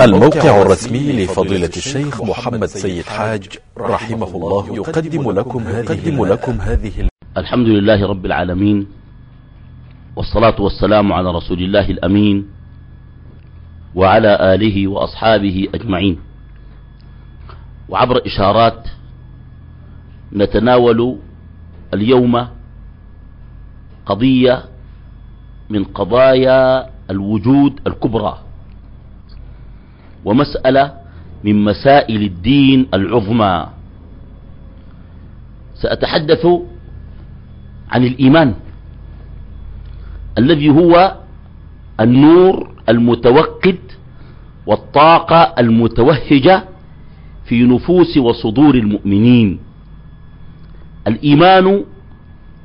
الموقع الرسمي لفضيلة الشيخ محمد سيد حاج رحمه الله يقدم لكم هذه, لكم هذه الحمد لله رب العالمين والصلاة والسلام على رسول الله الأمين وعلى آله وأصحابه أجمعين. وعبر إشارات نتناول اليوم قضية من قضايا الوجود الكبرى. ومسألة من مسائل الدين العظمى. سأتحدث عن الإيمان الذي هو النور المتوقد والطاقة المتوهجة في نفوس وصدور المؤمنين. الإيمان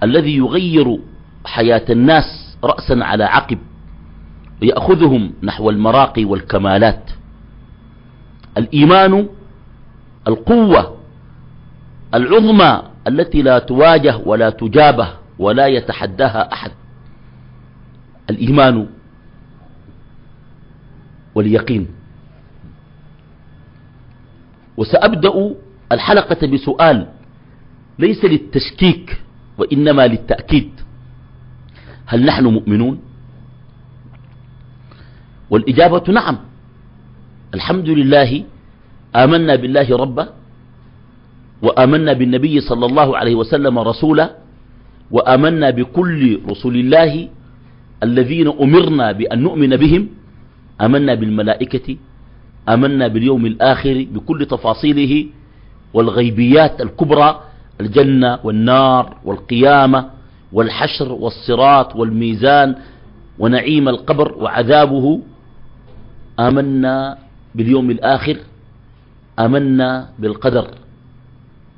الذي يغير حياة الناس رأسا على عقب ويأخذهم نحو المراقي والكمالات. الإيمان القوة العظمى التي لا تواجه ولا تجابه ولا يتحداها أحد. الإيمان واليقين. وسأبدأ الحلقة بسؤال ليس للتشكيك وإنما للتأكيد. هل نحن مؤمنون؟ والإجابة نعم. الحمد لله آمنا بالله ربا وآمنا بالنبي صلى الله عليه وسلم رسولا وآمنا بكل رسل الله الذين أمرنا بأن نؤمن بهم آمنا بالملائكة آمنا باليوم الآخر بكل تفاصيله والغيبيات الكبرى الجنة والنار والقيامة والحشر والصراط والميزان ونعيم القبر وعذابه آمنا باليوم الآخر آمنا بالقدر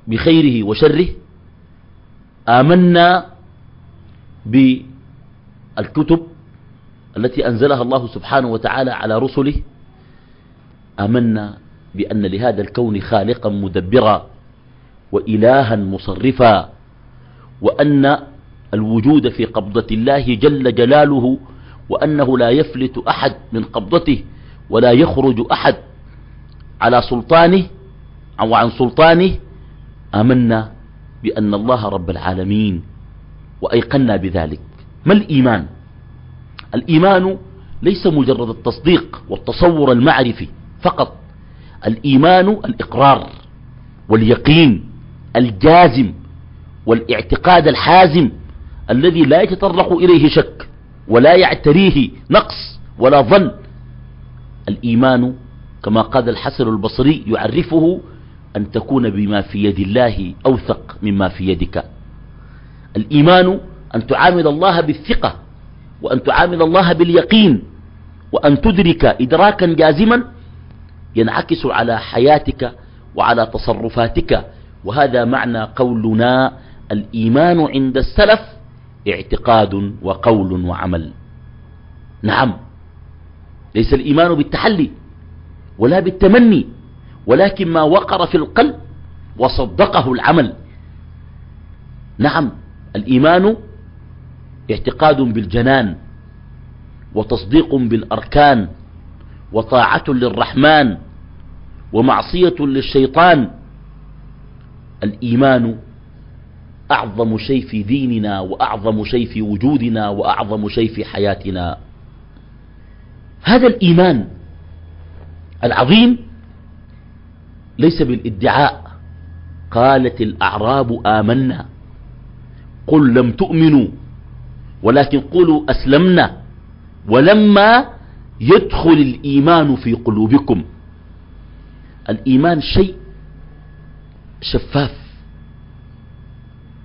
بخيره وشره. آمنا بالكتب التي أنزلها الله سبحانه وتعالى على رسله. آمنا بأن لهذا الكون خالقا مدبرا وإلها مصرفا وأن الوجود في قبضة الله جل جلاله وأنه لا يفلت أحد من قبضته ولا يخرج أحد على سلطانه أو عن سلطانه آمنا بأن الله رب العالمين وأيقنا بذلك. ما الإيمان؟ الإيمان ليس مجرد التصديق والتصور المعرفي فقط. الإيمان الإقرار واليقين الجازم والاعتقاد الحازم الذي لا يتطرق إليه شك ولا يعتريه نقص ولا ظن. الإيمان كما قال الحسن البصري يعرفه أن تكون بما في يد الله أوثق مما في يدك. الإيمان أن تعامل الله بالثقة وأن تعامل الله باليقين وأن تدرك إدراكا جازما ينعكس على حياتك وعلى تصرفاتك. وهذا معنى قولنا الإيمان عند السلف اعتقاد وقول وعمل. نعم ليس الإيمان بالتحلي. ولا بالتمني ولكن ما وقر في القلب وصدقه العمل. نعم الإيمان اعتقاد بالجنان وتصديق بالأركان وطاعة للرحمن ومعصية للشيطان. الإيمان أعظم شيء في ديننا وأعظم شيء في وجودنا وأعظم شيء في حياتنا. هذا الإيمان العظيم ليس بالادعاء. قالت الأعراب آمنا. قل لم تؤمنوا ولكن قولوا أسلمنا. ولما يدخل الإيمان في قلوبكم. الإيمان شيء شفاف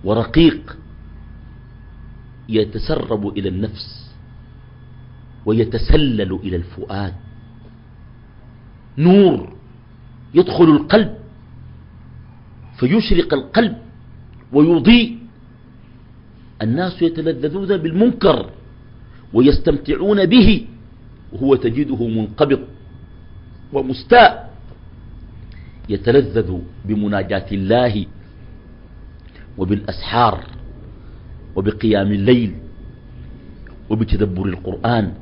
ورقيق يتسرب إلى النفس ويتسلل إلى الفؤاد. نور يدخل القلب فيشرق القلب ويضيء. الناس يتلذذون بالمنكر ويستمتعون به وهو تجده منقبض ومستاء. يتلذذ بمناجاة الله وبالأسحار وبقيام الليل وبتدبر القرآن.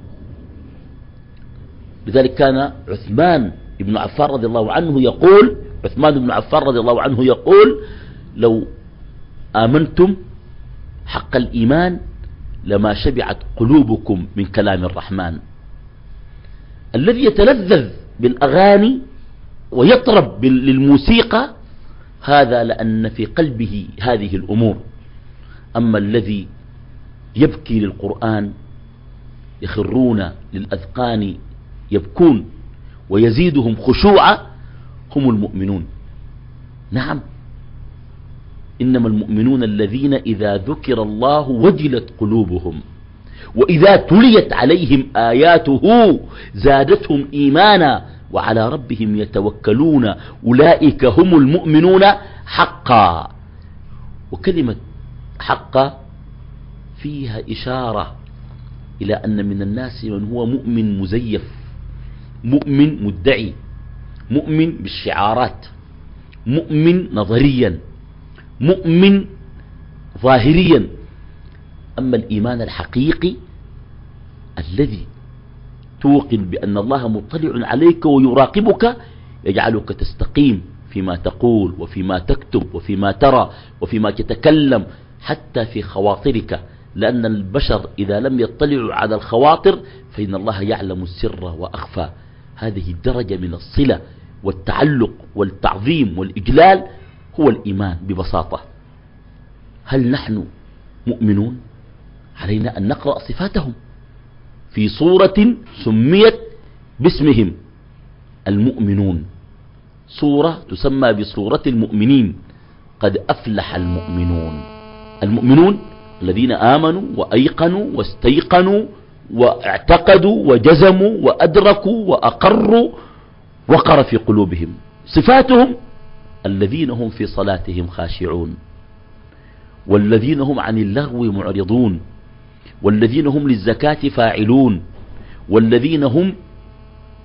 لذلك كان عثمان بن عفان رضي الله عنه يقول عثمان بن عفان رضي الله عنه يقول لو آمنتم حق الإيمان لما شبعت قلوبكم من كلام الرحمن. الذي يتلذذ بالأغاني ويطرب للموسيقى هذا لأن في قلبه هذه الأمور. أما الذي يبكي للقرآن يخرون للأذقان يبكون ويزيدهم خشوعا هم المؤمنون. نعم. إنما المؤمنون الذين إذا ذكر الله وجلت قلوبهم وإذا تليت عليهم آياته زادتهم إيمانا وعلى ربهم يتوكلون أولئك هم المؤمنون حقا. وكلمة حقا فيها إشارة إلى أن من الناس من هو مؤمن مزيف. مؤمن مدعي مؤمن بالشعارات مؤمن نظريا مؤمن ظاهريا. أما الإيمان الحقيقي الذي توقن بأن الله مطلع عليك ويراقبك يجعلك تستقيم فيما تقول وفيما تكتب وفيما ترى وفيما تتكلم حتى في خواطرك. لأن البشر إذا لم يطلعوا على الخواطر فإن الله يعلم السر وأخفى. هذه الدرجة من الصلة والتعلق والتعظيم والإجلال هو الإيمان ببساطة. هل نحن مؤمنون؟ علينا أن نقرأ صفاتهم. في صورة سميت باسمهم المؤمنون. صورة تسمى بصورة المؤمنين. قد أفلح المؤمنون. المؤمنون الذين آمنوا وأيقنوا واستيقنوا واعتقدوا وجزموا وأدركوا وأقروا وقر في قلوبهم. صفاتهم الذين هم في صلاتهم خاشعون. والذين هم عن اللغو معرضون. والذين هم للزكاة فاعلون. والذين هم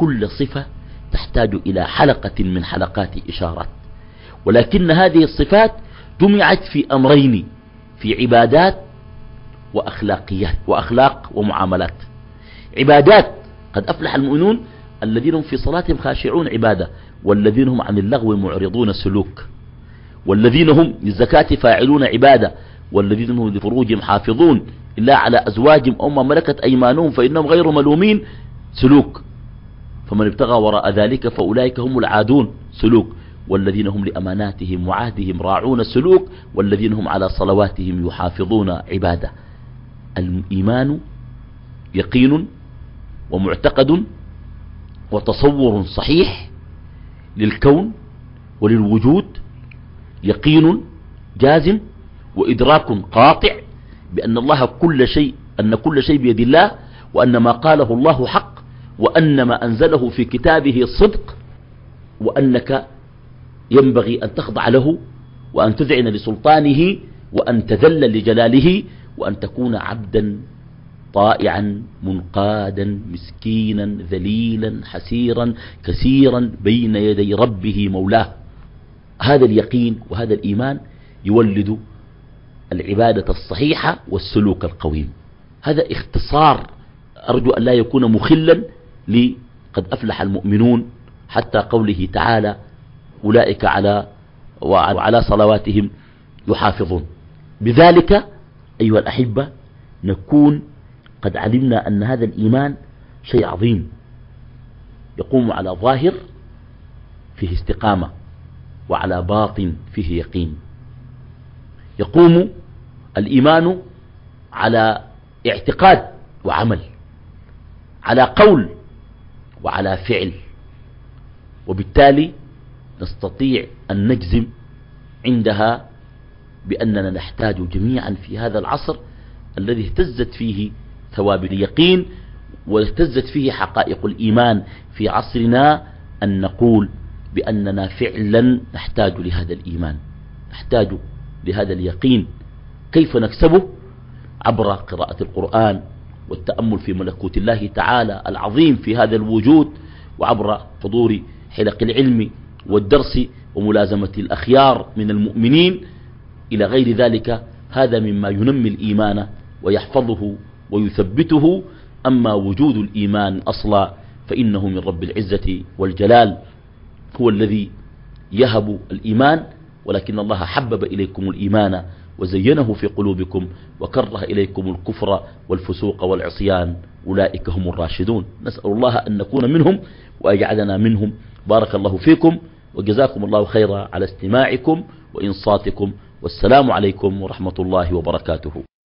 كل صفة تحتاج إلى حلقة من حلقات إشارات. ولكن هذه الصفات جمعت في أمرين في عبادات وأخلاقيات وأخلاق ومعاملات. عبادات قد أفلح المؤمنون الذين هم في صلاتهم خاشعون عبادة والذين هم عن اللغو معرضون سلوك. والذين هم للزكاة فاعلون عبادة والذين هم لفروجهم حافظون إلا على أزواجهم أو ما ملكت أيمانهم فإنهم غير ملومين سلوك. فمن ابتغى وراء ذلك فأولئك هم العادون سلوك. والذين هم لأماناتهم وعهدهم راعون السلوك والذين هم على صلواتهم يحافظون عبادة. الإيمان يقين ومعتقد وتصور صحيح للكون وللوجود يقين جازم وإدراك قاطع بأن الله كل شيء أن كل شيء بيد الله وأن ما قاله الله حق وأن ما أنزله في كتابه صدق وأنك ينبغي أن تخضع له وأن تذعن لسلطانه وأن تذل لجلاله وأن تكون عبدا طائعا منقادا مسكينا ذليلا حسيرا كثيرا بين يدي ربه مولاه. هذا اليقين وهذا الإيمان يولد العبادة الصحيحة والسلوك القويم. هذا اختصار أرجو أن لا يكون مخلا لقد أفلح المؤمنون حتى قوله تعالى أولئك على وعلى صلواتهم يحافظون. بذلك أيها الأحبة نكون قد علمنا أن هذا الإيمان شيء عظيم يقوم على ظاهر فيه استقامة وعلى باطن فيه يقين. يقوم الإيمان على اعتقاد وعمل على قول وعلى فعل. وبالتالي نستطيع أن نجزم عندها بأننا نحتاج جميعا في هذا العصر الذي اهتزت فيه ثواب اليقين واهتزت فيه حقائق الإيمان في عصرنا أن نقول بأننا فعلا نحتاج لهذا الإيمان. نحتاج لهذا اليقين. كيف نكسبه؟ عبر قراءة القرآن والتأمل في ملكوت الله تعالى العظيم في هذا الوجود وعبر حضور حلق العلم والدرس وملازمة الأخيار من المؤمنين. إلى غير ذلك هذا مما ينمي الإيمان ويحفظه ويثبته. أما وجود الإيمان أصلا فإنه من رب العزة والجلال هو الذي يهب الإيمان ولكن الله حبب إليكم الإيمان وزينه في قلوبكم وكره إليكم الكفر والفسوق والعصيان. أولئك هم الراشدون. نسأل الله أن نكون منهم وأجعلنا منهم. بارك الله فيكم وجزاكم الله خيرا على استماعكم وإنصاتكم. والسلام عليكم ورحمة الله وبركاته.